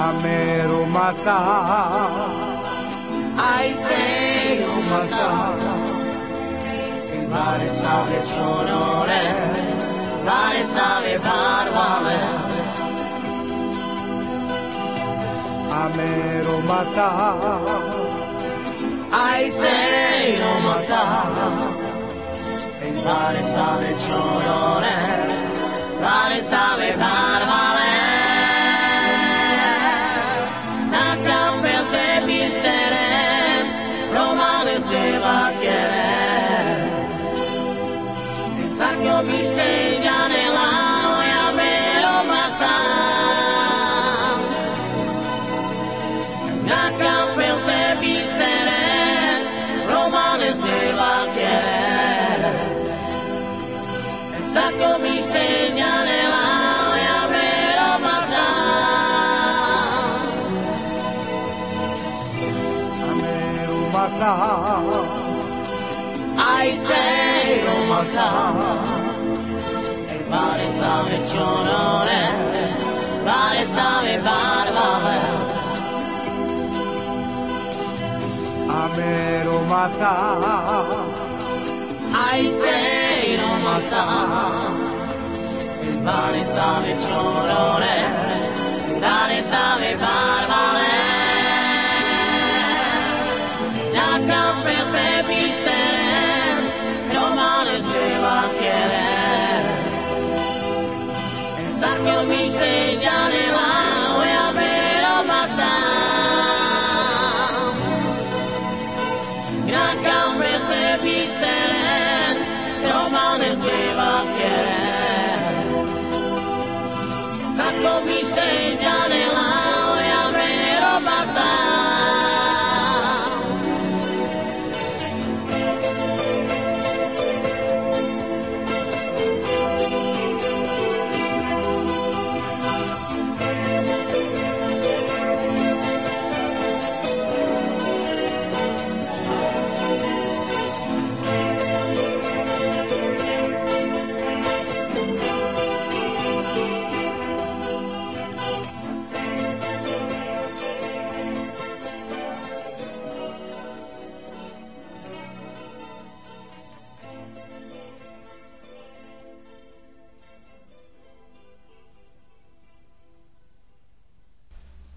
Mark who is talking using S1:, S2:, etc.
S1: a
S2: matar. Ay, mero matar. Il mare sale sonore, il mare sale barbare. A mero matar. Ay, mero matar.
S1: Il mare sale
S2: Ai sei un mata Il mare stave cionone Mare stave barbare
S1: Amero mata
S2: Ai sei un mata Il mare